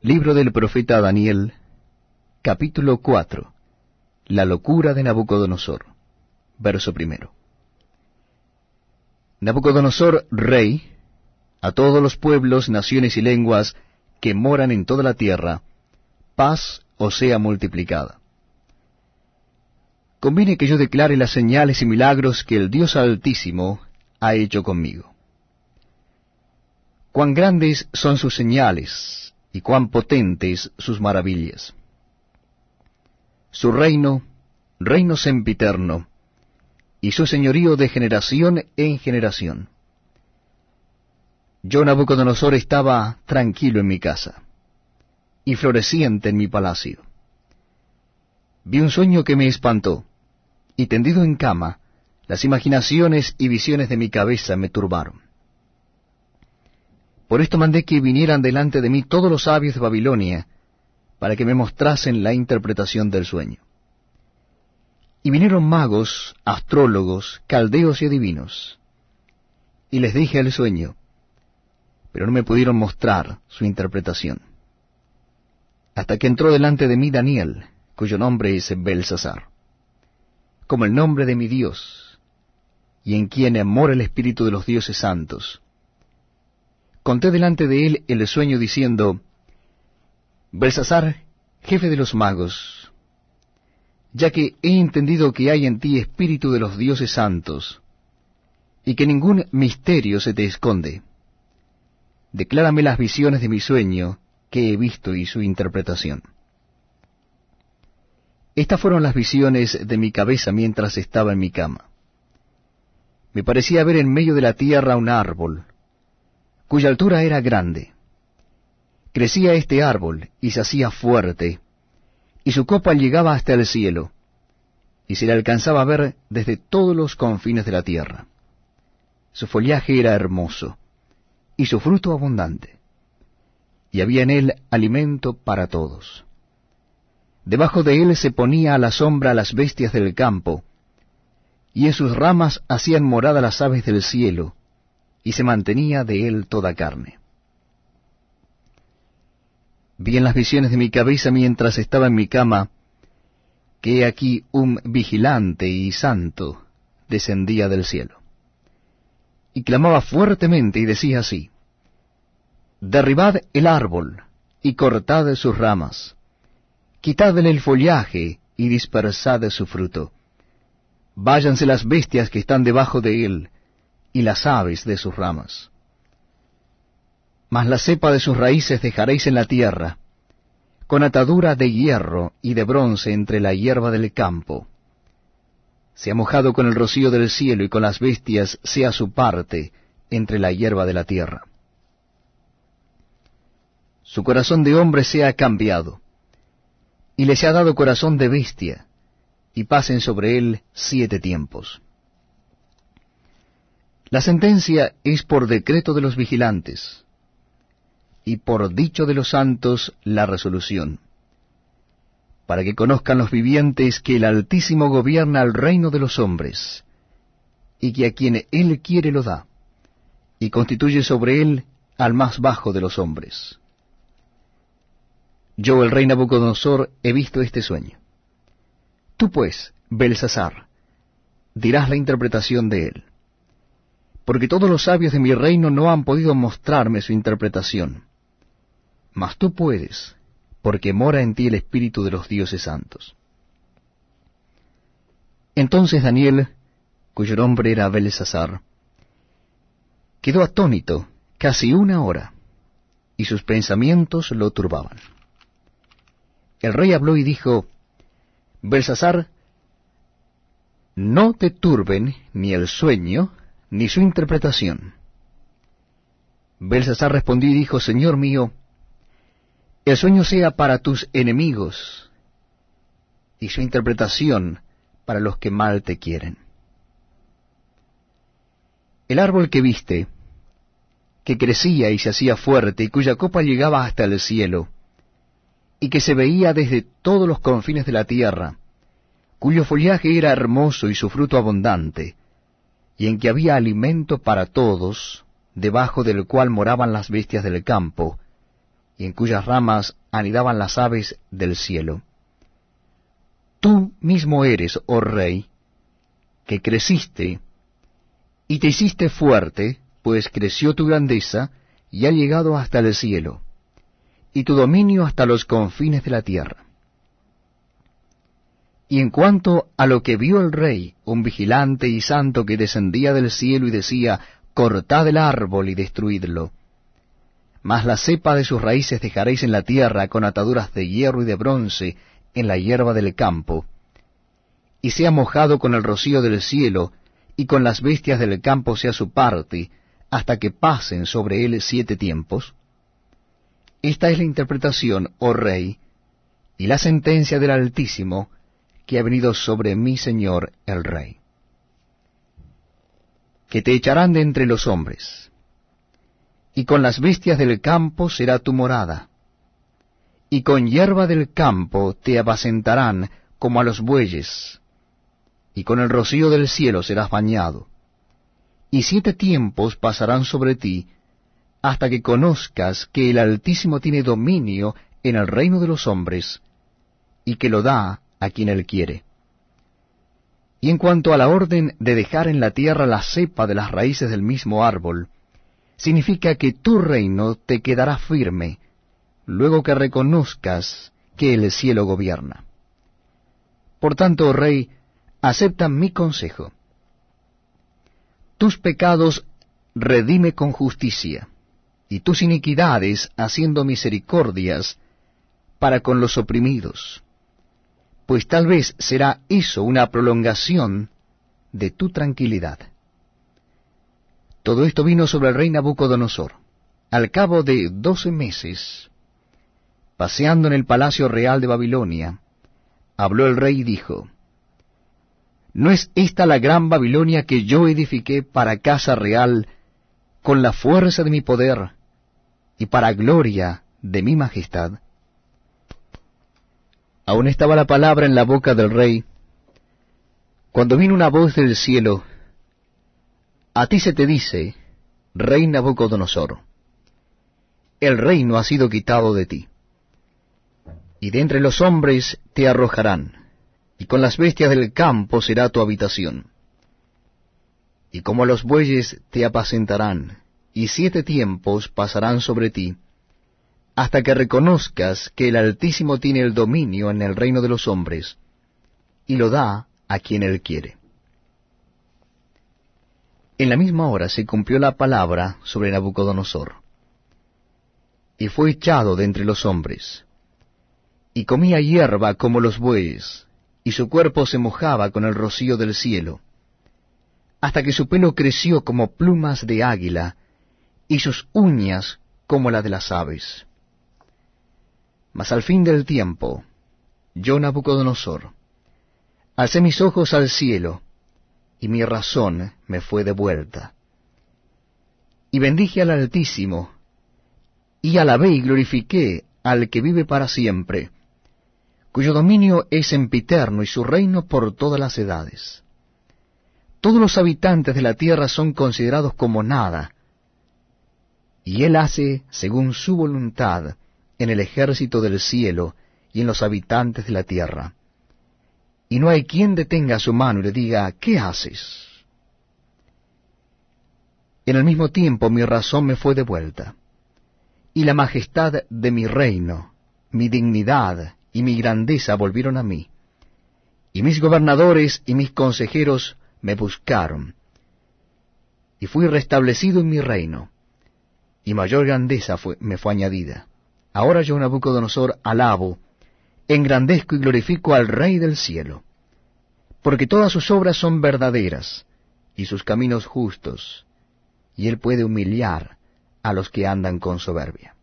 Libro del profeta Daniel, capítulo 4. La locura de Nabucodonosor. Verso primero. Nabucodonosor, rey, a todos los pueblos, naciones y lenguas que moran en toda la tierra, paz o sea multiplicada. Conviene que yo declare las señales y milagros que el Dios Altísimo ha hecho conmigo. Cuán grandes son sus señales, y cuán potentes sus maravillas. Su reino, reino sempiterno, y su señorío de generación en generación. Yo, Nabucodonosor, estaba tranquilo en mi casa, y floreciente en mi palacio. Vi un sueño que me espantó, y tendido en cama, las imaginaciones y visiones de mi cabeza me turbaron. Por esto mandé que vinieran delante de mí todos los sabios de Babilonia, para que me mostrasen la interpretación del sueño. Y vinieron magos, astrólogos, caldeos y adivinos. Y les dije el sueño, pero no me pudieron mostrar su interpretación. Hasta que entró delante de mí Daniel, cuyo nombre es Belsasar, como el nombre de mi Dios, y en quien mora el Espíritu de los dioses santos, conté delante de él el sueño diciendo, Belsasar, jefe de los magos, ya que he entendido que hay en ti espíritu de los dioses santos, y que ningún misterio se te esconde, declárame las visiones de mi sueño que he visto y su interpretación. Estas fueron las visiones de mi cabeza mientras estaba en mi cama. Me parecía ver en medio de la tierra un árbol, cuya altura era grande. Crecía este árbol y se hacía fuerte, y su copa llegaba hasta el cielo, y se le alcanzaba a ver desde todos los confines de la tierra. Su follaje era hermoso, y su fruto abundante, y había en él alimento para todos. Debajo de él se ponía a la sombra las bestias del campo, y en sus ramas hacían morada las aves del cielo, y se mantenía de él toda carne. Vi en las visiones de mi cabeza mientras estaba en mi cama, que aquí un vigilante y santo descendía del cielo. Y clamaba fuertemente y decía así, Derribad el árbol y cortad sus ramas, quitadle el follaje y dispersad su fruto. Váyanse las bestias que están debajo de él, y las aves de sus ramas. Mas la cepa de sus raíces dejaréis en la tierra, con atadura de hierro y de bronce entre la hierba del campo. Se ha mojado con el rocío del cielo y con las bestias sea su parte entre la hierba de la tierra. Su corazón de hombre sea cambiado, y les ha dado corazón de bestia, y pasen sobre él siete tiempos. La sentencia es por decreto de los vigilantes, y por dicho de los santos la resolución, para que conozcan los vivientes que el Altísimo gobierna el reino de los hombres, y que a quien él quiere lo da, y constituye sobre él al más bajo de los hombres. Yo, el rey Nabucodonosor, he visto este sueño. Tú pues, Belsasar, dirás la interpretación de él porque todos los sabios de mi reino no han podido mostrarme su interpretación. Mas tú puedes, porque mora en ti el Espíritu de los dioses santos. Entonces Daniel, cuyo nombre era Belsasar, quedó atónito casi una hora, y sus pensamientos lo turbaban. El rey habló y dijo, Belsasar, no te turben ni el sueño, ni su interpretación. Belsasar respondió y dijo, Señor mío, el sueño sea para tus enemigos, y su interpretación para los que mal te quieren. El árbol que viste, que crecía y se hacía fuerte, y cuya copa llegaba hasta el cielo, y que se veía desde todos los confines de la tierra, cuyo follaje era hermoso y su fruto abundante, y en que había alimento para todos, debajo del cual moraban las bestias del campo, y en cuyas ramas anidaban las aves del cielo. Tú mismo eres, oh rey, que creciste y te hiciste fuerte, pues creció tu grandeza y ha llegado hasta el cielo, y tu dominio hasta los confines de la tierra. Y en cuanto a lo que vio el rey, un vigilante y santo que descendía del cielo y decía, cortad el árbol y destruidlo, mas la cepa de sus raíces dejaréis en la tierra con ataduras de hierro y de bronce en la hierba del campo, y sea mojado con el rocío del cielo, y con las bestias del campo sea su parte, hasta que pasen sobre él siete tiempos? Esta es la interpretación, oh rey, y la sentencia del Altísimo, que ha venido sobre mi señor el rey. Que te echarán de entre los hombres, y con las bestias del campo será tu morada, y con hierba del campo te apacentarán como a los bueyes, y con el rocío del cielo serás bañado. Y siete tiempos pasarán sobre ti, hasta que conozcas que el Altísimo tiene dominio en el reino de los hombres, y que lo da a quien él quiere. Y en cuanto a la orden de dejar en la tierra la cepa de las raíces del mismo árbol, significa que tu reino te quedará firme, luego que reconozcas que el cielo gobierna. Por tanto, rey, acepta mi consejo. Tus pecados redime con justicia, y tus iniquidades haciendo misericordias para con los oprimidos, pues tal vez será eso una prolongación de tu tranquilidad. Todo esto vino sobre el rey Nabucodonosor. Al cabo de doce meses, paseando en el palacio real de Babilonia, habló el rey y dijo, ¿No es esta la gran Babilonia que yo edifiqué para casa real con la fuerza de mi poder y para gloria de mi majestad? Aún estaba la palabra en la boca del rey, cuando vino una voz del cielo, a ti se te dice, rey Nabucodonosor, el reino ha sido quitado de ti, y de entre los hombres te arrojarán, y con las bestias del campo será tu habitación. Y como los bueyes te apacentarán, y siete tiempos pasarán sobre ti, hasta que reconozcas que el Altísimo tiene el dominio en el reino de los hombres, y lo da a quien él quiere. En la misma hora se cumplió la palabra sobre Nabucodonosor, y fue echado de entre los hombres, y comía hierba como los bueyes, y su cuerpo se mojaba con el rocío del cielo, hasta que su pelo creció como plumas de águila, y sus uñas como la de las aves. Mas al fin del tiempo, yo Nabucodonosor, alcé mis ojos al cielo, y mi razón me fue devuelta. Y bendije al Altísimo, y alabé y glorifiqué al que vive para siempre, cuyo dominio es sempiterno y su reino por todas las edades. Todos los habitantes de la tierra son considerados como nada, y él hace según su voluntad en el ejército del cielo y en los habitantes de la tierra y no hay quien detenga su mano y le diga, ¿qué haces? En el mismo tiempo mi razón me fue devuelta, y la majestad de mi reino, mi dignidad y mi grandeza volvieron a mí, y mis gobernadores y mis consejeros me buscaron, y fui restablecido en mi reino, y mayor grandeza me fue añadida. Ahora yo, Nabucodonosor, alabo, engrandezco y glorifico al Rey del cielo, porque todas sus obras son verdaderas y sus caminos justos, y él puede humillar a los que andan con soberbia.